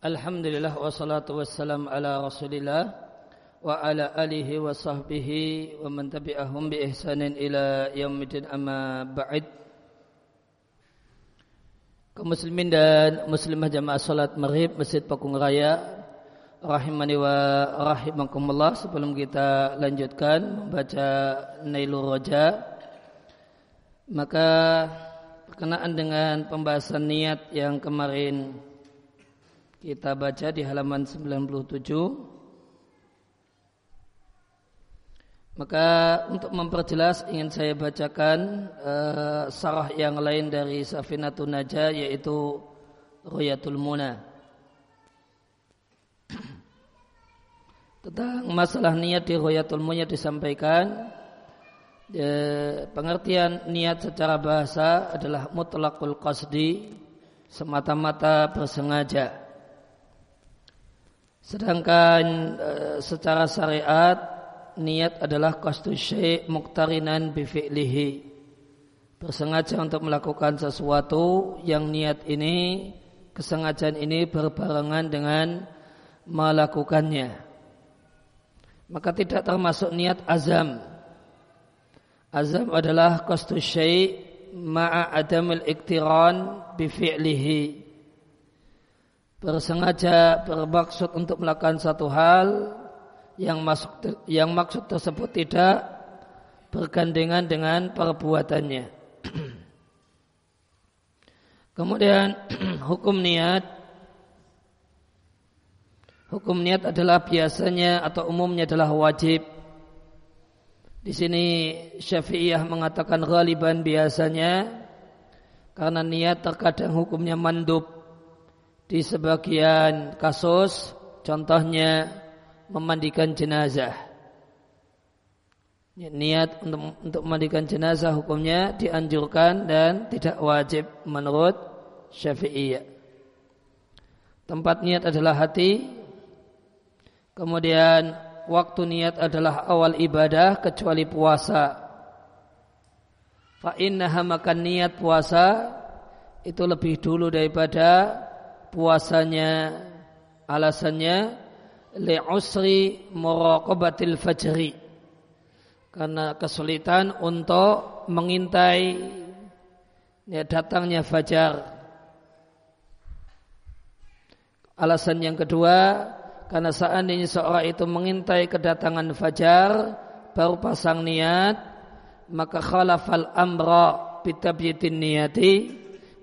Alhamdulillah wassalatu wassalam ala rasulillah wa ala alihi wa sahbihi wa man tabi'ahum bi ihsanin ila yaumidin amma ba'id. Kaum muslimin dan muslimah jamaah salat maghrib Masjid Pakung Raya rahimani wa rahimakumullah. Sebelum kita lanjutkan membaca Nailul Roja maka berkenaan dengan pembahasan niat yang kemarin kita baca di halaman 97. Maka untuk memperjelas ingin saya bacakan uh, sarah yang lain dari Safinatun Najah yaitu Royatul Muna. Tentang masalah niat di Royatul Muna disampaikan uh, pengertian niat secara bahasa adalah mutlakul qasdi semata-mata bersengaja Sedangkan e, secara syariat niat adalah qasdu syai' muqtarinan bi fi'lihi. Bersengaja untuk melakukan sesuatu yang niat ini kesengajaan ini berbarengan dengan melakukannya. Maka tidak termasuk niat azam. Azam adalah qasdu syai' ma'a adamil iktiran bi fi'lihi bersengaja bermaksud untuk melakukan satu hal yang masuk yang maksud tersebut tidak bergandengan dengan perbuatannya. Kemudian hukum niat hukum niat adalah biasanya atau umumnya adalah wajib. Di sini Syafi'iyah mengatakan ghaliban biasanya karena niat terkadang hukumnya mandub di sebagian kasus contohnya memandikan jenazah. Niat untuk, untuk memandikan jenazah hukumnya dianjurkan dan tidak wajib menurut syafi'iyah tempat niat adalah hati kemudian waktu niat adalah awal ibadah kecuali puasa. Fa innaha makan niat puasa itu lebih dulu daripada puasanya alasannya li'usri muraqabatil fajri. Karena kesulitan untuk mengintai ya, datangnya fajar. Alasan yang kedua karena seandainya seorang itu mengintai kedatangan fajar baru pasang niat maka khalafal amra bitabyitin niyati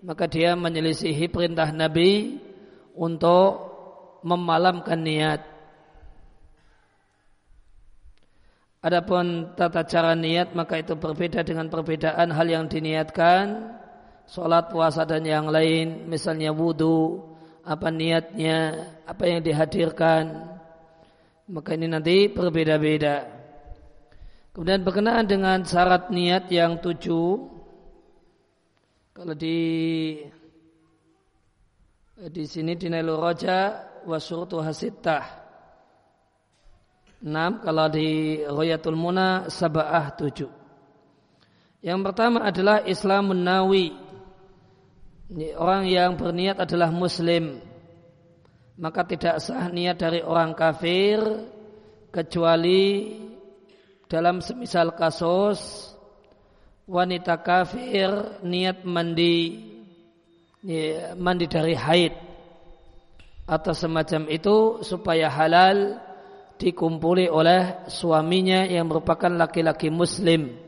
maka dia menyelisihi perintah Nabi untuk memalamkan niat. Adapun tata cara niat maka itu berbeda dengan perbedaan hal yang diniatkan, sholat, puasa dan yang lain, misalnya wudhu, apa niatnya, apa yang dihadirkan, maka ini nanti berbeda-beda. Kemudian berkenaan dengan syarat niat yang tujuh, kalau di di sini di Nailu Roja wasurutu hasittah. Enam kalau di Royatul Muna sabah tujuh. Yang pertama adalah Islamun Nawi. Orang yang berniat adalah Muslim. Maka tidak sah niat dari orang kafir kecuali dalam semisal kasus wanita kafir niat mandi ya, mandi dari haid atau semacam itu supaya halal dikumpuli oleh suaminya yang merupakan laki-laki muslim.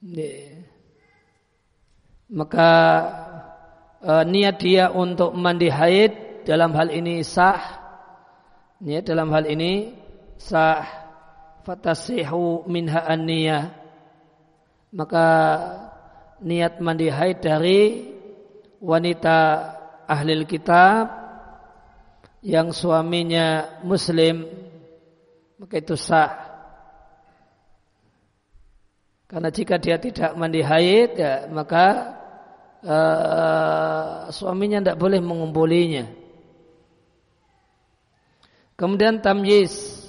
Ya. maka e, niat dia untuk mandi haid dalam hal ini sah. Ya, dalam hal ini sah. Fatasihu minha an-niyah maka niat mandi haid dari wanita ahli kitab yang suaminya muslim maka itu sah. Karena jika dia tidak mandi haid ya maka uh, suaminya tidak boleh mengumpulinya kemudian tamyiz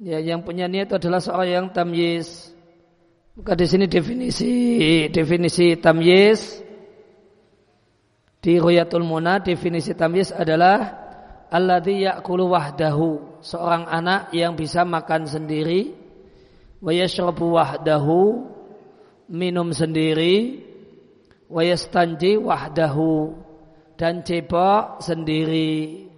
Ya, yang punya niat itu adalah seorang yang tamyiz. Maka di sini definisi definisi tamyiz Di Ruyatul Muna definisi tamyiz adalah alladzi ya'kulu wahdahu, seorang anak yang bisa makan sendiri, wa yashrabu wahdahu, minum sendiri, wa yastanji wahdahu dan cebok sendiri.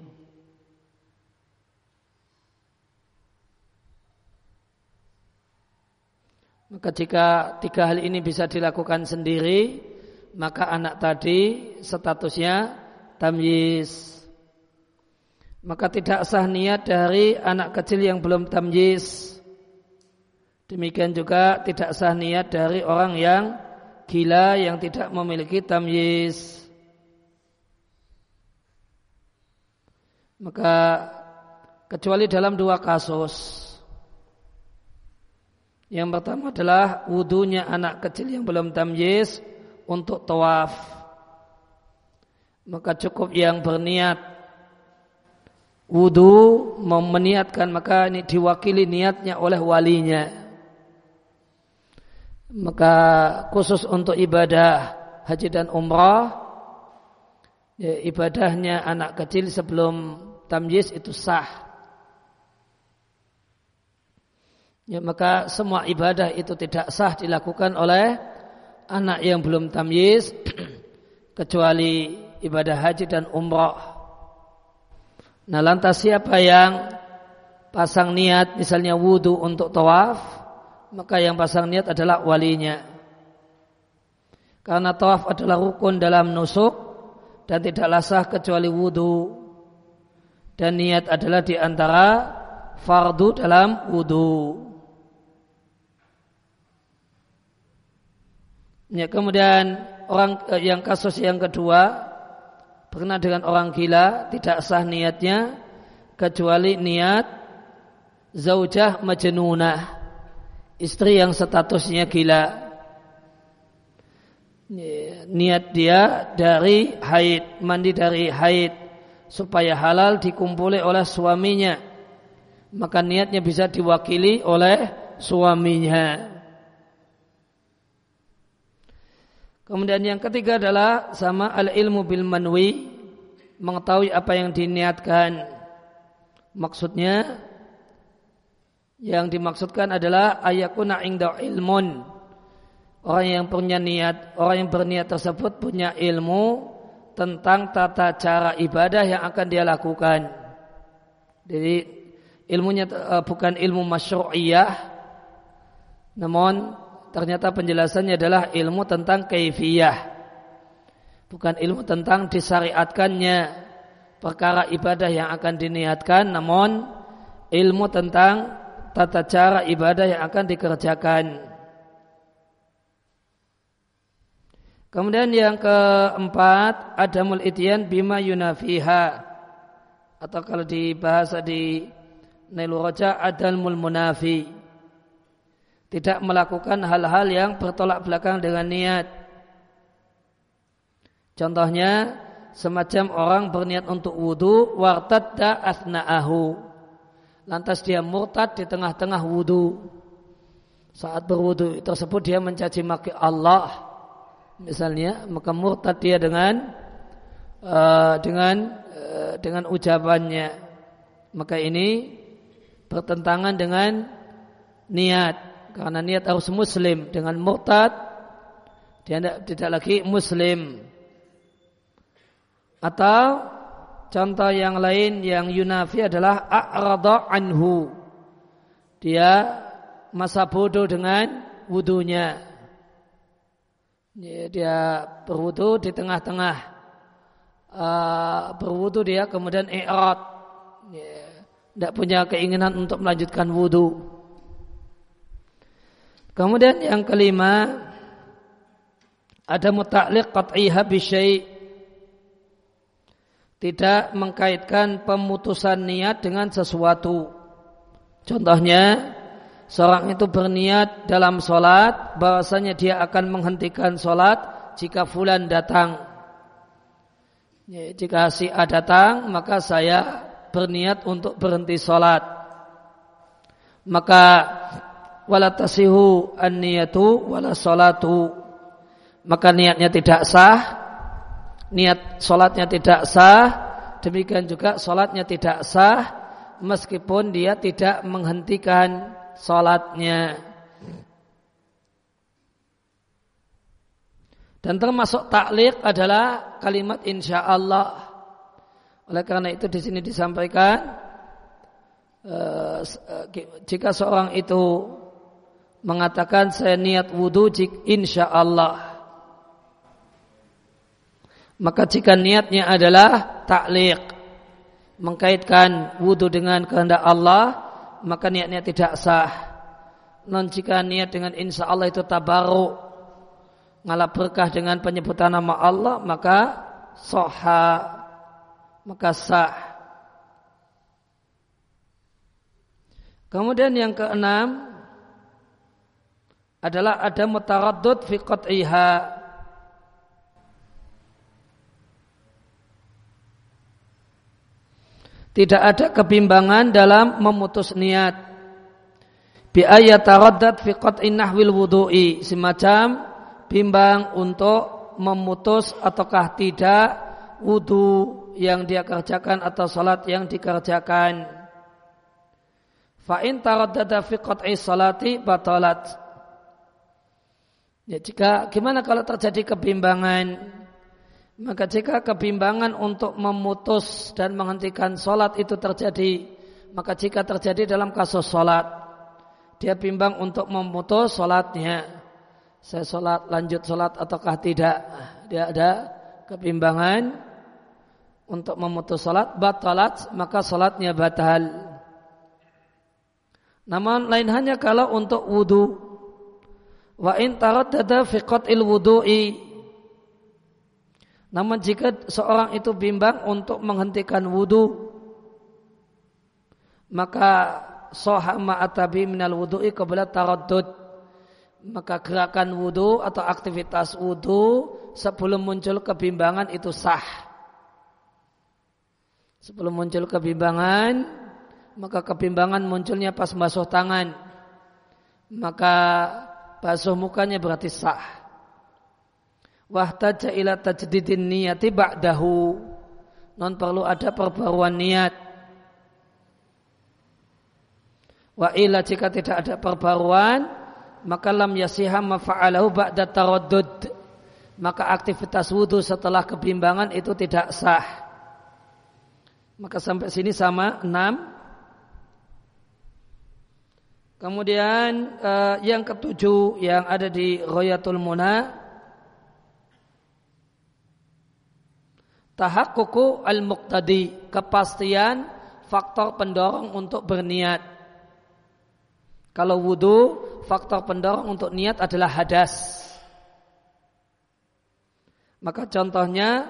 Maka jika tiga hal ini bisa dilakukan sendiri, maka anak tadi statusnya tamyiz. Maka tidak sah niat dari anak kecil yang belum tamyiz. Demikian juga tidak sah niat dari orang yang gila yang tidak memiliki tamyiz. Maka kecuali dalam dua kasus. Yang pertama adalah wudhunya anak kecil yang belum tamyiz untuk tawaf. Maka cukup yang berniat wudhu meniatkan maka ini diwakili niatnya oleh walinya. Maka khusus untuk ibadah haji dan umrah ya, ibadahnya anak kecil sebelum tamyiz itu sah. Ya, maka semua ibadah itu tidak sah dilakukan oleh anak yang belum tamyiz kecuali ibadah haji dan umrah. Nah lantas siapa yang pasang niat misalnya wudhu untuk tawaf, maka yang pasang niat adalah walinya. Karena tawaf adalah rukun dalam nusuk dan tidaklah sah kecuali wudhu. Dan niat adalah di antara fardu dalam wudhu. Ya, kemudian orang eh, yang kasus yang kedua pernah dengan orang gila tidak sah niatnya kecuali niat zaujah majnunah istri yang statusnya gila. Ya, niat dia dari haid mandi dari haid supaya halal dikumpuli oleh suaminya. Maka niatnya bisa diwakili oleh suaminya Kemudian yang ketiga adalah sama al ilmu bil manwi mengetahui apa yang diniatkan. Maksudnya yang dimaksudkan adalah ayakuna inda ilmun. Orang yang punya niat, orang yang berniat tersebut punya ilmu tentang tata cara ibadah yang akan dia lakukan. Jadi ilmunya uh, bukan ilmu masyru'iyah namun ternyata penjelasannya adalah ilmu tentang kaifiyah. Bukan ilmu tentang disyariatkannya perkara ibadah yang akan diniatkan, namun ilmu tentang tata cara ibadah yang akan dikerjakan. Kemudian yang keempat, adamul ityan bima yunafiha. Atau kalau di bahasa di Nailu Roja, adamul munafi tidak melakukan hal-hal yang bertolak belakang dengan niat. Contohnya semacam orang berniat untuk wudhu wartadda asna'ahu. Lantas dia murtad di tengah-tengah wudhu. Saat berwudhu tersebut dia mencaci maki Allah. Misalnya maka murtad dia dengan uh, dengan uh, dengan ucapannya. Maka ini bertentangan dengan niat karena niat harus muslim. Dengan murtad dia tidak, tidak lagi muslim. Atau contoh yang lain yang yunafi adalah a'rada anhu. Dia masa bodoh dengan wudunya. Dia, berwudu di tengah-tengah. Uh, berwudu dia kemudian i'rad. Tidak punya keinginan untuk melanjutkan wudu Kemudian yang kelima ada mutaklik qat'iha bisyai' tidak mengkaitkan pemutusan niat dengan sesuatu. Contohnya, seorang itu berniat dalam solat, bahwasanya dia akan menghentikan solat jika fulan datang. Ya, jika si A datang, maka saya berniat untuk berhenti solat. Maka wala tasihu an-niyatu wala salatu maka niatnya tidak sah niat sholatnya tidak sah, demikian juga sholatnya tidak sah meskipun dia tidak menghentikan sholatnya. Dan termasuk taklik adalah kalimat insya Allah. Oleh karena itu di sini disampaikan eh, jika seorang itu mengatakan saya niat wudhu insya Allah. Maka jika niatnya adalah taklik mengkaitkan wudhu dengan kehendak Allah, maka niatnya tidak sah. Non jika niat dengan insya Allah itu tabaruk, ngalap berkah dengan penyebutan nama Allah, maka soha, maka sah. Kemudian yang keenam adalah ada mutaraddud fi qat'iha. Tidak ada kebimbangan dalam memutus niat. Bi ayat taraddad fi qat'in nahwil wudu'i. Semacam bimbang untuk memutus ataukah tidak wudu yang dia kerjakan atau salat yang dikerjakan. Fa in taraddada fi qat'i salati batalat. Ya, jika gimana kalau terjadi kebimbangan? Maka jika kebimbangan untuk memutus dan menghentikan sholat itu terjadi, maka jika terjadi dalam kasus sholat, dia bimbang untuk memutus sholatnya. Saya sholat, lanjut sholat ataukah tidak? Dia ada kebimbangan untuk memutus sholat, batalat, maka sholatnya batal. Namun lain hanya kalau untuk wudhu Wa in taraddada fi qat'il wudu'i. Namun jika seorang itu bimbang untuk menghentikan wudhu maka soha ma'atabi minal wudu'i qabla taraddud. Maka gerakan wudhu atau aktivitas wudhu sebelum muncul kebimbangan itu sah. Sebelum muncul kebimbangan maka kebimbangan munculnya pas basuh tangan. Maka basuh mukanya berarti sah. Wahtaja ila tajdidin niyati ba'dahu. Non perlu ada perbaruan niat. Wa ila jika tidak ada perbaruan, maka lam yasiha mafa'alahu ba'da taraddud. Maka aktivitas wudhu setelah kebimbangan itu tidak sah. Maka sampai sini sama enam Kemudian uh, yang ketujuh yang ada di Royatul Muna tahakkuku al-muqtadi kepastian faktor pendorong untuk berniat. Kalau wudhu, faktor pendorong untuk niat adalah hadas. Maka contohnya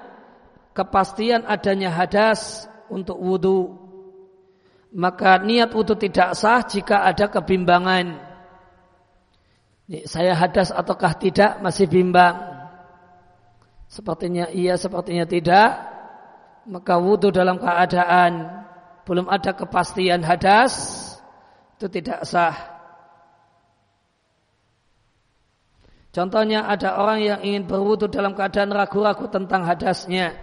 kepastian adanya hadas untuk wudhu maka niat wudhu tidak sah jika ada kebimbangan. Saya hadas ataukah tidak masih bimbang. Sepertinya iya, sepertinya tidak. Maka wudhu dalam keadaan belum ada kepastian hadas itu tidak sah. Contohnya ada orang yang ingin berwudhu dalam keadaan ragu-ragu tentang hadasnya.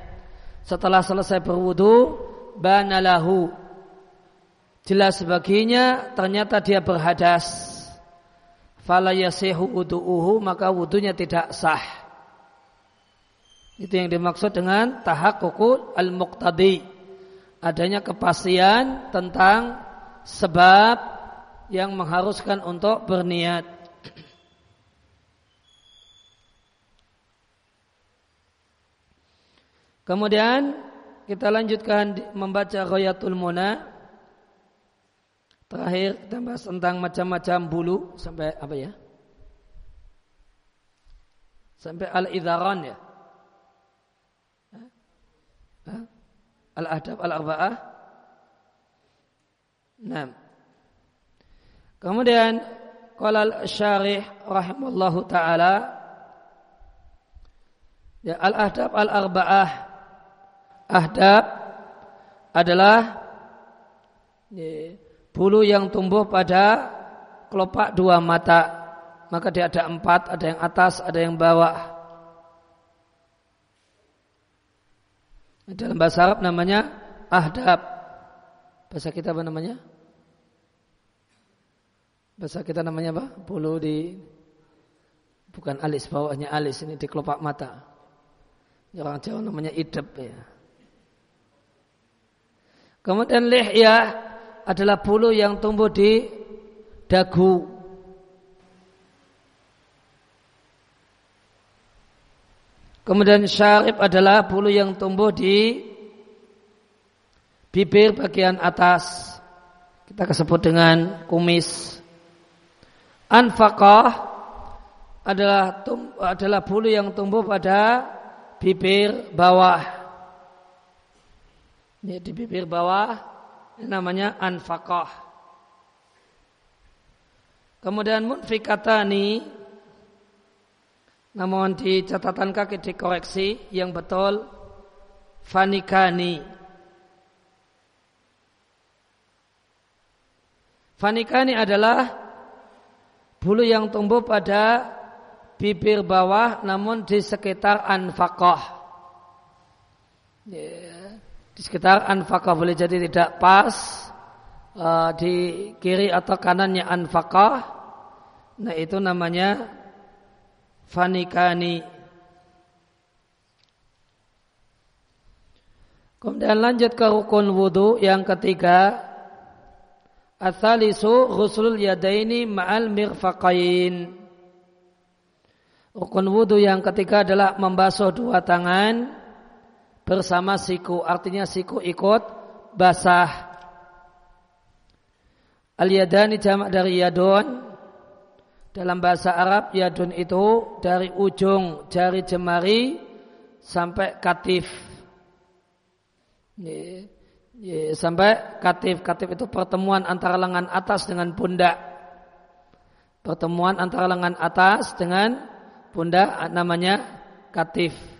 Setelah selesai berwudhu, banalahu jelas baginya ternyata dia berhadas. Fala yasihu wudu'uhu maka wudunya tidak sah. Itu yang dimaksud dengan tahakkuku al-muqtadi. Adanya kepastian tentang sebab yang mengharuskan untuk berniat. Kemudian kita lanjutkan membaca Ghayatul Muna Terakhir kita bahas tentang macam-macam bulu sampai apa ya? Sampai al-idharan ya. Al-adab al-arba'ah. Nah. Kemudian qala al-syarih rahimallahu taala ya al-adab al-arba'ah ahdab adalah ya, bulu yang tumbuh pada kelopak dua mata. Maka dia ada empat, ada yang atas, ada yang bawah. Dalam bahasa Arab namanya ahdab. Bahasa kita apa namanya? Bahasa kita namanya apa? Bulu di bukan alis bawahnya alis ini di kelopak mata. Orang Jawa namanya idep ya. Kemudian lihya adalah bulu yang tumbuh di dagu. Kemudian syarib adalah bulu yang tumbuh di bibir bagian atas. Kita kesebut dengan kumis. Anfaqah adalah adalah bulu yang tumbuh pada bibir bawah. Ini di bibir bawah namanya anfaqah. Kemudian munfikatani namun di catatan kaki dikoreksi yang betul fanikani. Fanikani adalah bulu yang tumbuh pada bibir bawah namun di sekitar anfakoh. Ya, di sekitar anfakoh boleh jadi tidak pas uh, di kiri atau kanannya anfakoh. Nah itu namanya fanikani. Kemudian lanjut ke rukun wudhu yang ketiga. Athalisu ghuslul yadaini ma'al mirfaqain. Rukun wudhu yang ketiga adalah membasuh dua tangan bersama siku. Artinya siku ikut basah. Al-yadani jamak dari yadun dalam bahasa Arab yadun itu dari ujung jari jemari sampai katif. Sampai katif. Katif itu pertemuan antara lengan atas dengan pundak. Pertemuan antara lengan atas dengan pundak namanya katif.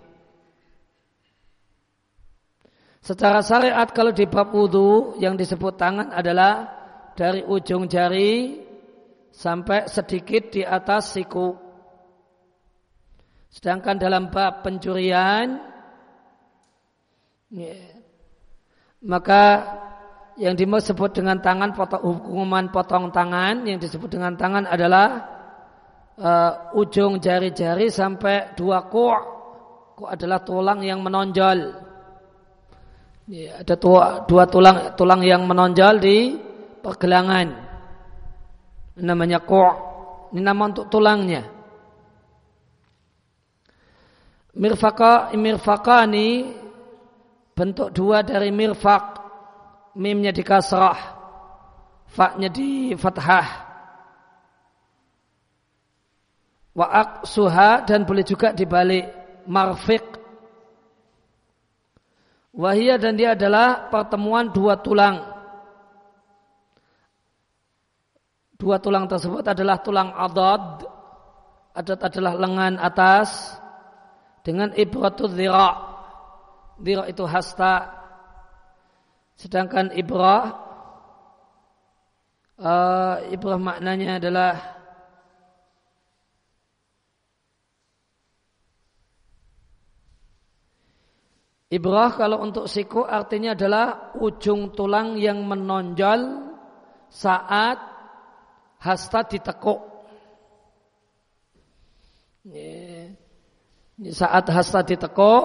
Secara syariat kalau di bab wudhu yang disebut tangan adalah dari ujung jari sampai sedikit di atas siku. Sedangkan dalam bab pencurian, ya, maka yang disebut dengan tangan potong, hukuman potong tangan yang disebut dengan tangan adalah uh, ujung jari-jari sampai dua kok. Kok adalah tulang yang menonjol. Ya, ada dua, dua tulang tulang yang menonjol di pergelangan. Namanya ko' ini nama untuk tulangnya. Mirfaqa mirfaqani bentuk dua dari mirfaq. Mimnya di kasrah faknya di fathah. Wa aqsuha dan boleh juga dibalik marfiq wahia dan dia adalah pertemuan dua tulang Dua tulang tersebut adalah tulang adad. Adad adalah lengan atas dengan ibratul dhira. Dhira itu hasta. Sedangkan ibrah uh, ibrah maknanya adalah Ibrah kalau untuk siku artinya adalah ujung tulang yang menonjol saat hasta ditekuk. Saat hasta ditekuk,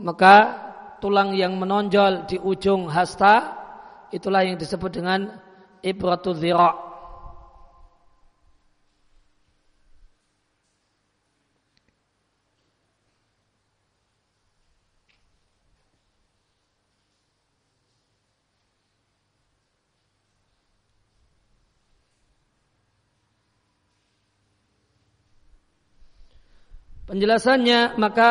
maka tulang yang menonjol di ujung hasta itulah yang disebut dengan ibratul dhira'. Penjelasannya maka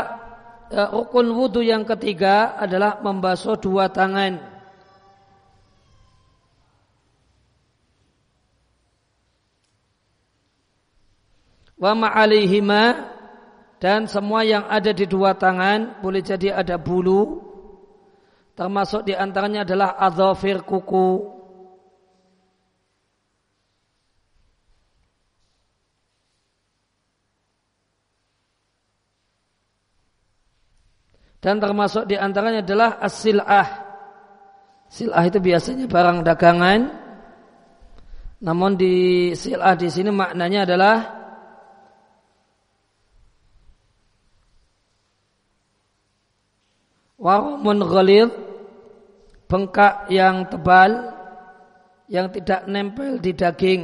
uh, rukun wudhu yang ketiga adalah membasuh dua tangan. Wa ma'alihima dan semua yang ada di dua tangan boleh jadi ada bulu termasuk di antaranya adalah adzafir kuku Dan termasuk di antaranya adalah as-sil'ah. Sil'ah itu biasanya barang dagangan. Namun di sil'ah di sini maknanya adalah warumun ghalid bengkak yang tebal yang tidak nempel di daging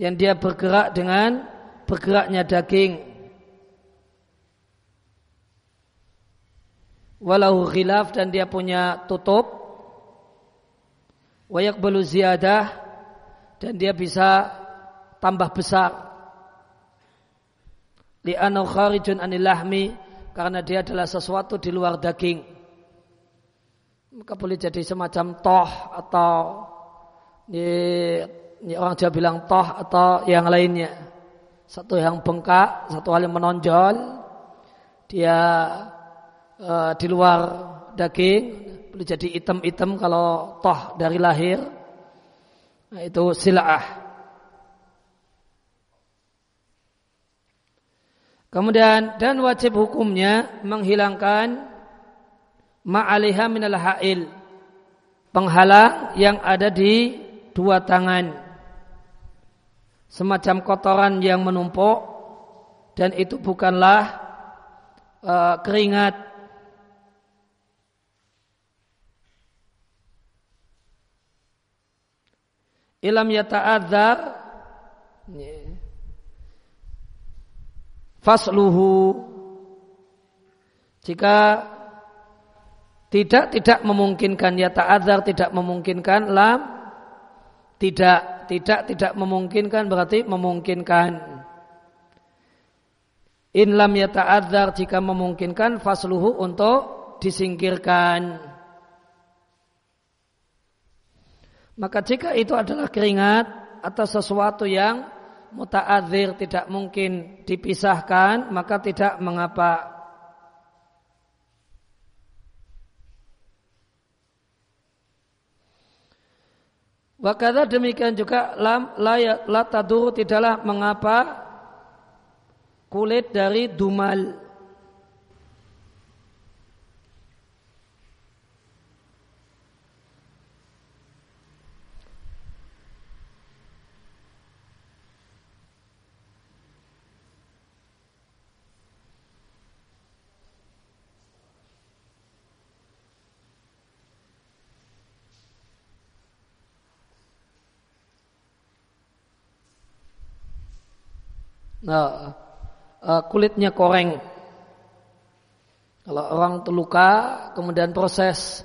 yang dia bergerak dengan bergeraknya daging walau khilaf dan dia punya tutup. Wayak belu ziyadah dan dia bisa tambah besar. Li'anau kharijun anil lahmi karena dia adalah sesuatu di luar daging. Maka boleh jadi semacam toh atau ini, ini orang Jawa bilang toh atau yang lainnya. Satu yang bengkak satu hal yang menonjol. Dia uh, di luar daging boleh jadi item-item kalau toh dari lahir nah, itu silaah. Kemudian dan wajib hukumnya menghilangkan ma'aliha minal ha'il penghalang yang ada di dua tangan. Semacam kotoran yang menumpuk dan itu bukanlah uh, keringat ilam yata'adzar. Fasluhu. Jika tidak tidak memungkinkan ya ta'adzar tidak memungkinkan lam. Tidak tidak tidak memungkinkan berarti memungkinkan. In lam yata'adzar jika memungkinkan fasluhu untuk disingkirkan Maka jika itu adalah keringat atau sesuatu yang muta'adzir tidak mungkin dipisahkan, maka tidak mengapa. Wakada demikian juga lam la, ya, la tadur tidaklah mengapa kulit dari dumal nah, uh, kulitnya koreng. Kalau orang terluka, kemudian proses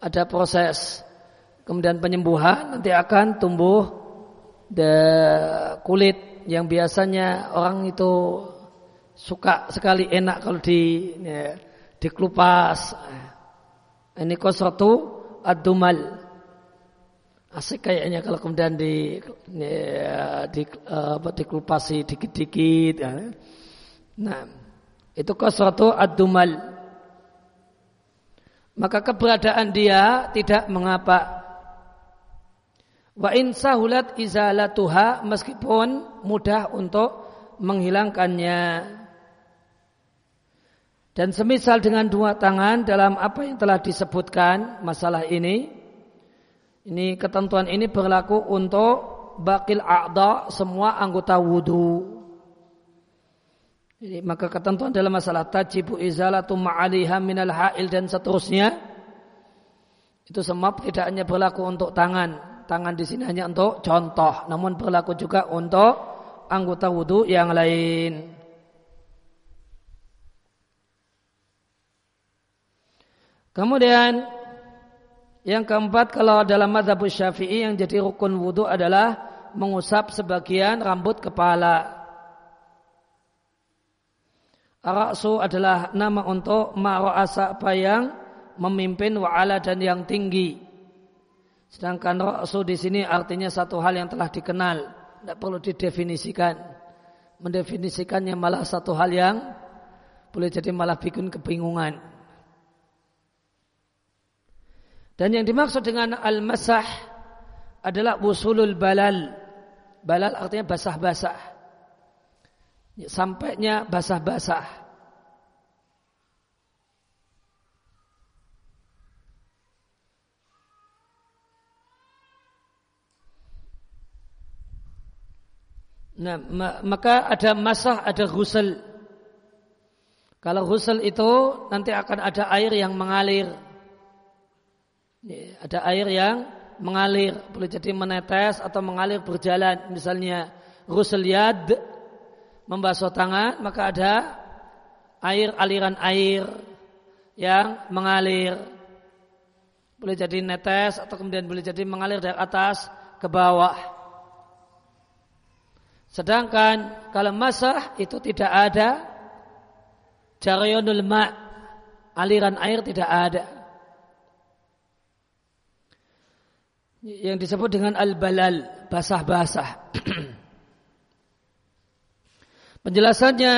ada proses, kemudian penyembuhan nanti akan tumbuh the kulit yang biasanya orang itu suka sekali enak kalau di ya, dikelupas. Ini kosratu ad-dumal. Asik kayaknya kalau kemudian di ya, di uh, dikelupasi dikit-dikit. Ya. Nah, itu kosratu ad-dumal. Maka keberadaan dia tidak mengapa. Wa in sahulat izalatuha meskipun mudah untuk menghilangkannya. Dan semisal dengan dua tangan dalam apa yang telah disebutkan masalah ini, ini ketentuan ini berlaku untuk bakil a'da semua anggota wudhu. Jadi, maka ketentuan dalam masalah tajibu izalatu ma'aliha minal ha'il dan seterusnya itu semua tidak hanya berlaku untuk tangan. Tangan di sini hanya untuk contoh, namun berlaku juga untuk anggota wudhu yang lain. Kemudian yang keempat kalau dalam madhab syafi'i yang jadi rukun wudhu adalah mengusap sebagian rambut kepala. Araksu adalah nama untuk ma'ra'asa apa yang memimpin wa'ala dan yang tinggi. Sedangkan ra'su di sini artinya satu hal yang telah dikenal. Tidak perlu didefinisikan. Mendefinisikannya malah satu hal yang boleh jadi malah bikin kebingungan. Dan yang dimaksud dengan al-masah adalah wusulul balal. Balal artinya basah-basah. Sampainya basah-basah. Nah, maka ada masah, ada ghusl. Kalau ghusl itu nanti akan ada air yang mengalir. Ada air yang mengalir, boleh jadi menetes atau mengalir berjalan. Misalnya ghusl yad, membasuh tangan, maka ada air aliran air yang mengalir. Boleh jadi netes atau kemudian boleh jadi mengalir dari atas ke bawah. Sedangkan kalau masah itu tidak ada jarayonul ma' aliran air tidak ada. Yang disebut dengan al-balal, basah-basah. Penjelasannya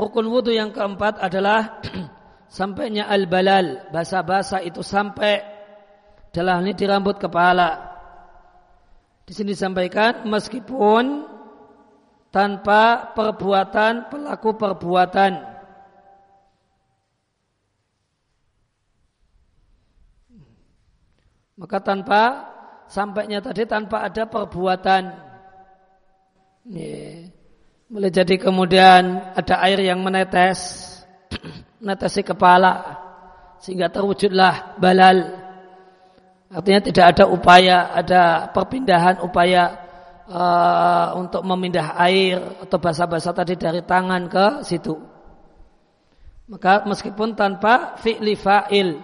rukun wudhu yang keempat adalah sampainya al-balal, basah-basah itu sampai dalam ini di rambut kepala. Di sini disampaikan meskipun tanpa perbuatan pelaku perbuatan. Maka tanpa sampainya tadi tanpa ada perbuatan. Yeah. Boleh jadi kemudian ada air yang menetes, menetesi kepala, sehingga terwujudlah balal. Artinya tidak ada upaya, ada perpindahan upaya uh, untuk memindah air atau basa-basa tadi dari tangan ke situ. Maka meskipun tanpa fi'li fa'il,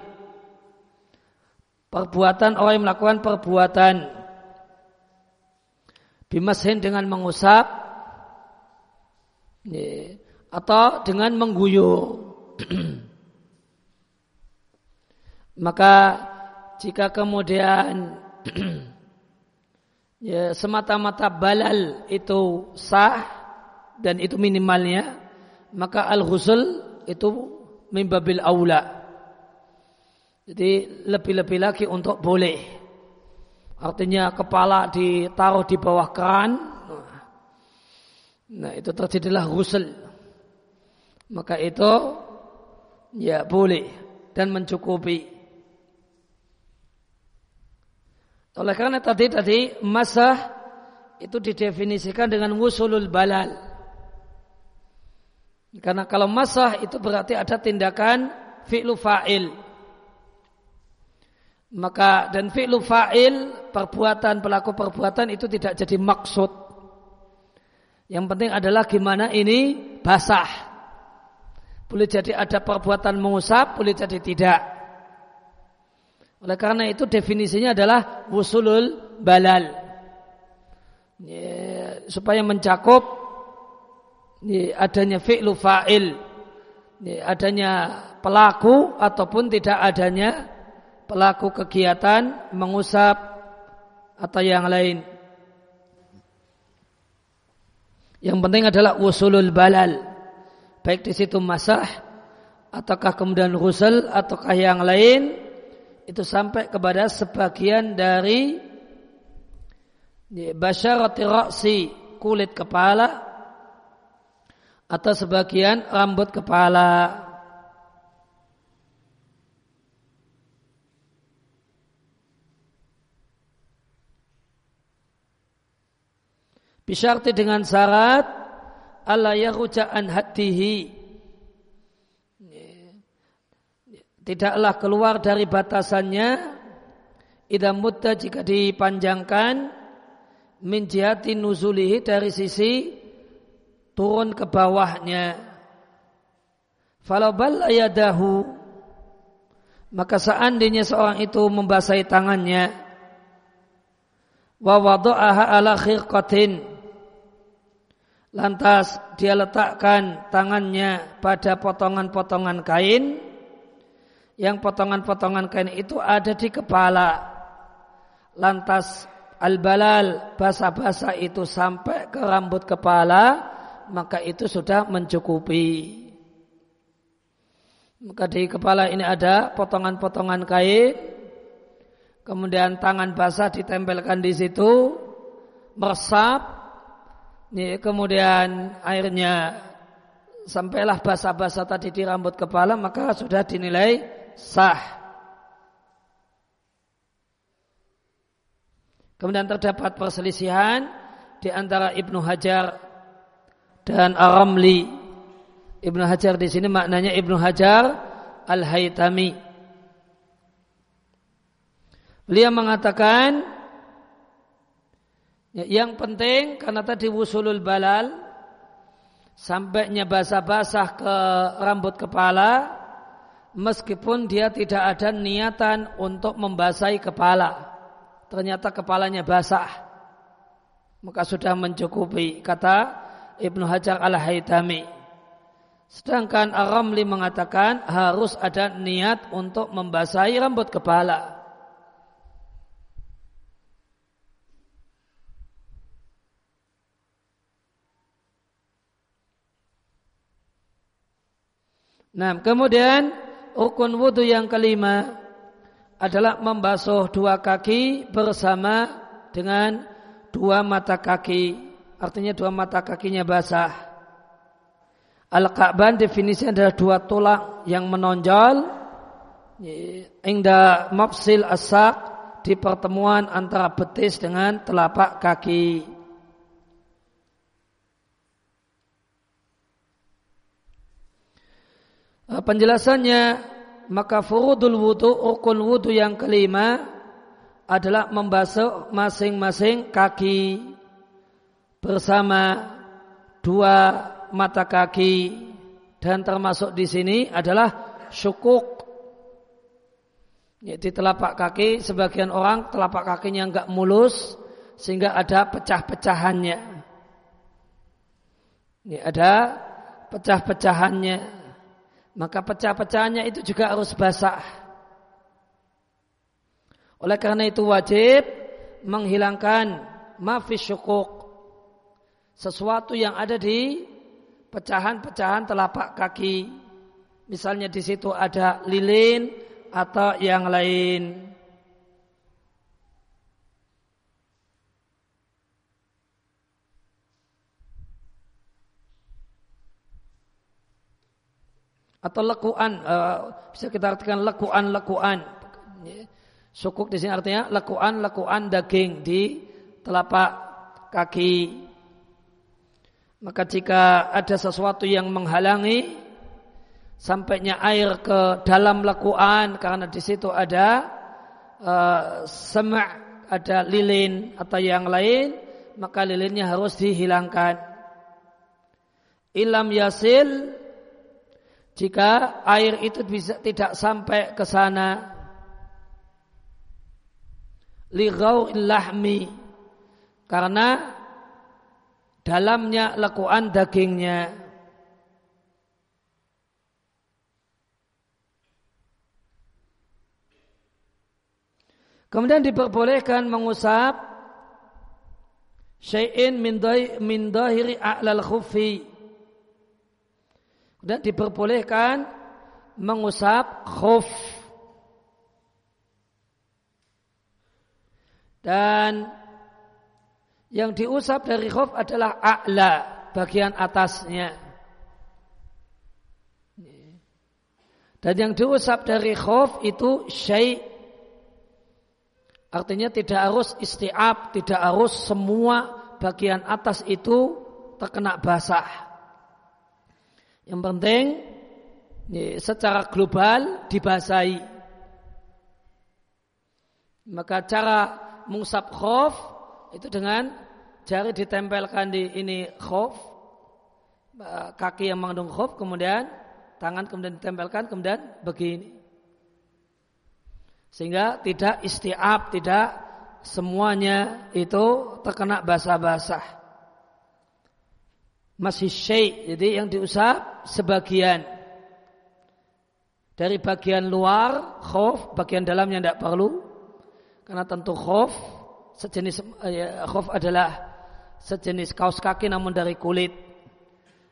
perbuatan orang yang melakukan perbuatan bimashin dengan mengusap atau dengan mengguyur. Maka jika kemudian ya, semata-mata balal itu sah dan itu minimalnya, maka al-ghusl itu mimbabil aula. Jadi lebih-lebih lagi untuk boleh. Artinya kepala ditaruh di bawah keran, Nah itu terjadilah ghusl. Maka itu ya boleh dan mencukupi. Oleh karena tadi tadi masah itu didefinisikan dengan wusulul balal. Karena kalau masah itu berarti ada tindakan fi'lu fa'il. Maka dan fi'lu fa'il perbuatan pelaku perbuatan itu tidak jadi maksud yang penting adalah gimana ini basah. Boleh jadi ada perbuatan mengusap, boleh jadi tidak. Oleh karena itu definisinya adalah wusulul balal. Ya, supaya mencakup ya, adanya fi'lu fa'il. Ya, adanya pelaku ataupun tidak adanya pelaku kegiatan mengusap atau yang lain. Yang penting adalah usulul balal. Baik di situ masah ataukah kemudian ghusl ataukah yang lain itu sampai kepada sebagian dari basyarati ra'si kulit kepala atau sebagian rambut kepala. Bisyarti dengan syarat Allah yahuja'an hatihi. Tidaklah keluar dari batasannya idam mutta jika dipanjangkan min jihati nuzulihi dari sisi turun ke bawahnya. Falau bal ayadahu maka seandainya seorang itu membasahi tangannya wa wada'aha ala khirqatin Lantas dia letakkan tangannya pada potongan-potongan kain. Yang potongan-potongan kain itu ada di kepala. Lantas al-balal basa-basa itu sampai ke rambut kepala. Maka itu sudah mencukupi. Maka di kepala ini ada potongan-potongan kain. Kemudian tangan basah ditempelkan di situ. Meresap ini kemudian airnya sampailah basah-basah tadi di rambut kepala maka sudah dinilai sah. Kemudian terdapat perselisihan di antara Ibnu Hajar dan Aramli. Ibnu Hajar di sini maknanya Ibnu Hajar Al-Haytami. Beliau mengatakan ya, yang penting karena tadi wusulul balal sampainya basah-basah ke rambut kepala meskipun dia tidak ada niatan untuk membasahi kepala. Ternyata kepalanya basah. Maka sudah mencukupi kata Ibnu Hajar Al-Haytami. Sedangkan Ar-Ramli mengatakan harus ada niat untuk membasahi rambut kepala. Nah, kemudian rukun wudhu yang kelima adalah membasuh dua kaki bersama dengan dua mata kaki. Artinya dua mata kakinya basah. Al-Ka'ban definisinya adalah dua tulang yang menonjol. Inda mafsil asak di pertemuan antara betis dengan telapak kaki. Penjelasannya maka furudul wudu rukun wudu yang kelima adalah membasuh masing-masing kaki bersama dua mata kaki dan termasuk di sini adalah syukuk di telapak kaki sebagian orang telapak kakinya enggak mulus sehingga ada pecah-pecahannya. Ini ada pecah-pecahannya. Maka pecah-pecahannya itu juga harus basah. Oleh karena itu wajib menghilangkan mafis syukuk sesuatu yang ada di pecahan-pecahan telapak kaki. Misalnya di situ ada lilin atau yang lain. Atau lekuan, uh, bisa kita artikan lekuan-lekuan. Sukuk di sini artinya lekuan-lekuan daging di telapak kaki. Maka jika ada sesuatu yang menghalangi sampainya air ke dalam lekuan karena di situ ada uh, semak, ada lilin atau yang lain, maka lilinnya harus dihilangkan. Ilam yasil jika air itu bisa tidak sampai ke sana li lahmi karena dalamnya lekuan dagingnya. Kemudian diperbolehkan mengusap syai'in min dahiri a'lal khufi. Dan diperbolehkan mengusap khuf. Dan yang diusap dari khuf adalah a'la, bagian atasnya. Dan yang diusap dari khuf itu syai' Artinya tidak harus istiab, tidak harus semua bagian atas itu terkena basah. Yang penting secara global dibasahi. Maka cara mengusap khuf itu dengan jari ditempelkan di ini khuf, kaki yang mengandung khuf, kemudian tangan kemudian ditempelkan, kemudian begini. Sehingga tidak istiab, tidak semuanya itu terkena basah-basah. Masih syai, jadi yang diusap sebagian. Dari bagian luar, khuf, bagian dalamnya tidak perlu. Karena tentu khuf, sejenis ya, khuf adalah sejenis kaos kaki namun dari kulit.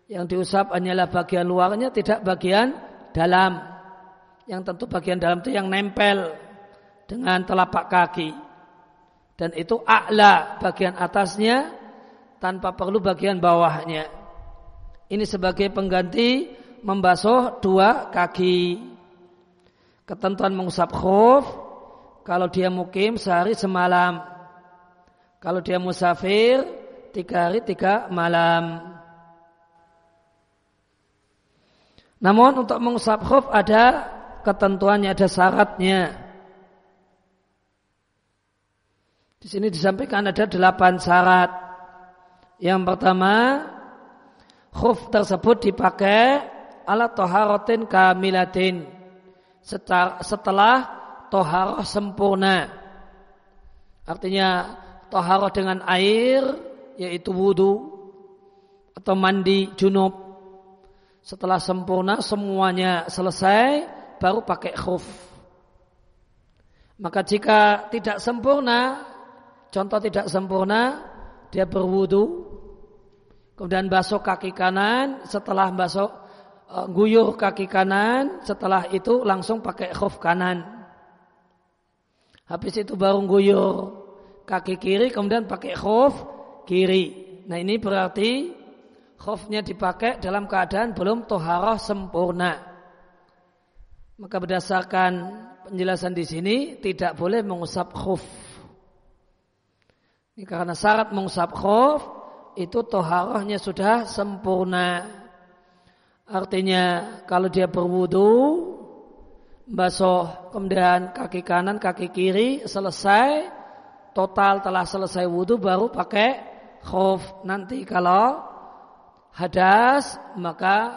Yang diusap hanyalah bagian luarnya, tidak bagian dalam. Yang tentu bagian dalam itu yang nempel dengan telapak kaki. Dan itu a'la bagian atasnya tanpa perlu bagian bawahnya. Ini sebagai pengganti membasuh dua kaki. Ketentuan mengusap khuf kalau dia mukim sehari semalam. Kalau dia musafir tiga hari tiga malam. Namun untuk mengusap khuf ada ketentuannya, ada syaratnya. Di sini disampaikan ada delapan syarat. Yang pertama, khuf tersebut dipakai ala toharotin kamilatin setelah toharoh sempurna. Artinya toharoh dengan air yaitu wudhu atau mandi junub. Setelah sempurna semuanya selesai baru pakai khuf. Maka jika tidak sempurna Contoh tidak sempurna, dia berwudu, kemudian basuh kaki kanan, setelah basuh uh, guyur kaki kanan, setelah itu langsung pakai khuf kanan. Habis itu baru guyur kaki kiri, kemudian pakai khuf kiri. Nah ini berarti khufnya dipakai dalam keadaan belum toharoh sempurna. Maka berdasarkan penjelasan di sini tidak boleh mengusap khuf. Ini karena syarat mengusap khuf itu toharohnya sudah sempurna. Artinya kalau dia berwudu, basuh kemudian kaki kanan, kaki kiri selesai, total telah selesai wudu baru pakai khuf. Nanti kalau hadas maka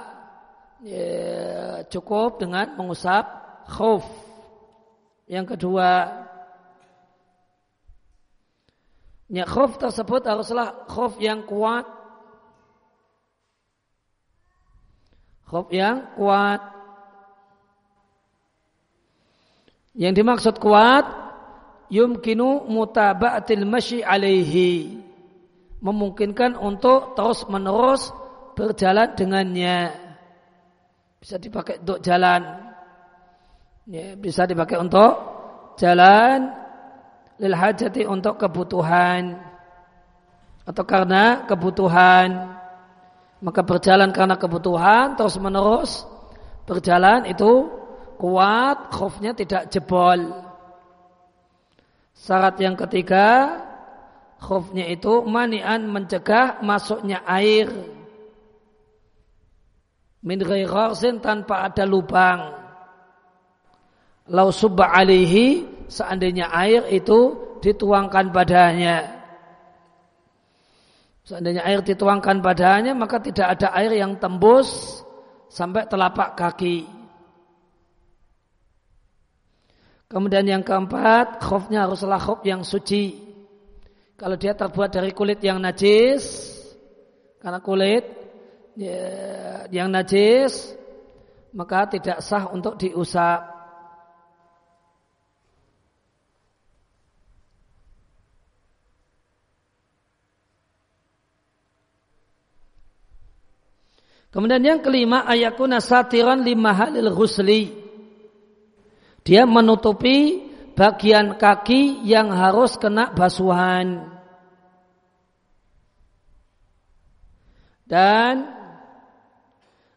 ya, cukup dengan mengusap khuf. Yang kedua, Ya khuf tersebut haruslah khuf yang kuat. Khuf yang kuat. Yang dimaksud kuat yumkinu mutaba'atil masyi alaihi. Memungkinkan untuk terus menerus berjalan dengannya. Bisa dipakai untuk jalan. Ya, bisa dipakai untuk jalan lil hajati untuk kebutuhan. Atau karena kebutuhan. Maka berjalan karena kebutuhan terus menerus berjalan itu kuat khufnya tidak jebol. Syarat yang ketiga khufnya itu manian mencegah masuknya air. Min ghairsin tanpa ada lubang. Lau subba alihi seandainya air itu dituangkan padanya. Seandainya air dituangkan padanya maka tidak ada air yang tembus sampai telapak kaki. Kemudian yang keempat, khofnya haruslah khof yang suci. Kalau dia terbuat dari kulit yang najis, karena kulit ya, yang najis, maka tidak sah untuk diusap. Kemudian yang kelima ayakuna satiran lima halil ghusli. Dia menutupi bagian kaki yang harus kena basuhan. Dan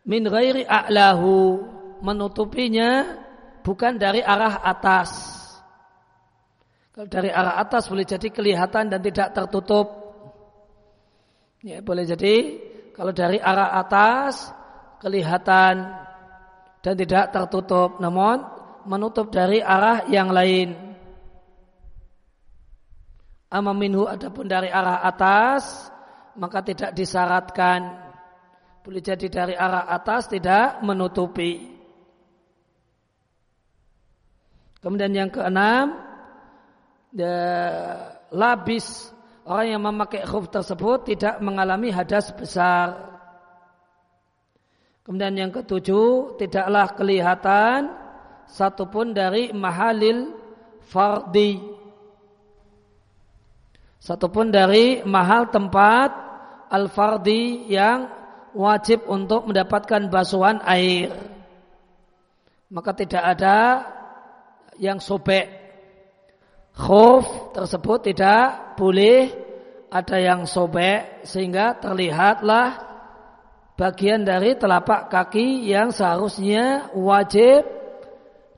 min ghairi a'lahu menutupinya bukan dari arah atas. Kalau dari arah atas boleh jadi kelihatan dan tidak tertutup. Ya, boleh jadi kalau dari arah atas kelihatan dan tidak tertutup, namun menutup dari arah yang lain. Amaminhu adapun dari arah atas maka tidak disyaratkan. Boleh jadi dari arah atas tidak menutupi. Kemudian yang keenam, labis orang yang memakai khuf tersebut tidak mengalami hadas besar. Kemudian yang ketujuh, tidaklah kelihatan satupun dari mahalil fardi. Satupun dari mahal tempat al-fardi yang wajib untuk mendapatkan basuhan air. Maka tidak ada yang sobek khuf tersebut tidak boleh ada yang sobek sehingga terlihatlah bagian dari telapak kaki yang seharusnya wajib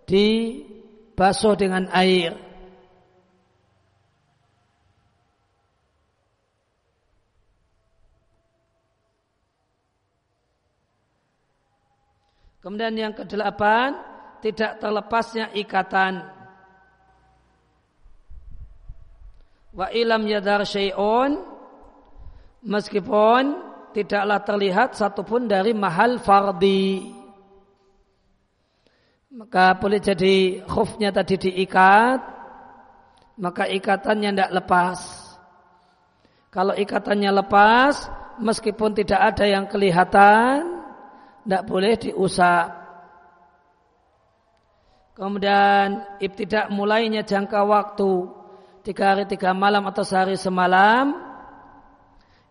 dibasuh dengan air. Kemudian yang kedelapan, tidak terlepasnya ikatan. Wa ilam yadar syai'un meskipun tidaklah terlihat satupun dari mahal fardi. Maka boleh jadi khufnya tadi diikat, maka ikatannya tidak lepas. Kalau ikatannya lepas, meskipun tidak ada yang kelihatan, tidak boleh diusap. Kemudian ibtidak mulainya jangka waktu tiga hari tiga malam atau sehari semalam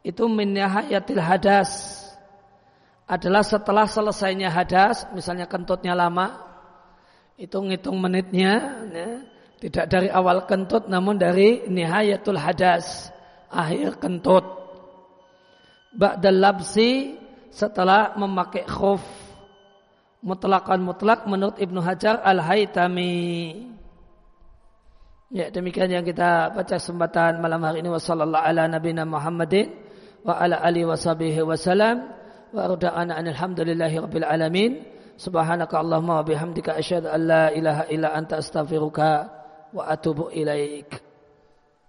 itu min hadas adalah setelah selesainya hadas, misalnya kentutnya lama, hitung-hitung menitnya, ya, tidak dari awal kentut namun dari nihayatul hadas, akhir kentut. Ba'dal labsi setelah memakai khuf mutlakan mutlak menurut Ibnu Hajar Al-Haytami. Ya demikian yang kita baca kesempatan malam hari ini wasallallahu ala nabiyina Muhammadin wa ala alihi washabihi wasallam wa arda'ana alhamdulillahi rabbil alamin. Subhanaka Allahumma wa bihamdika asyhadu an la ilaha illa anta astaghfiruka wa atubu ilaik.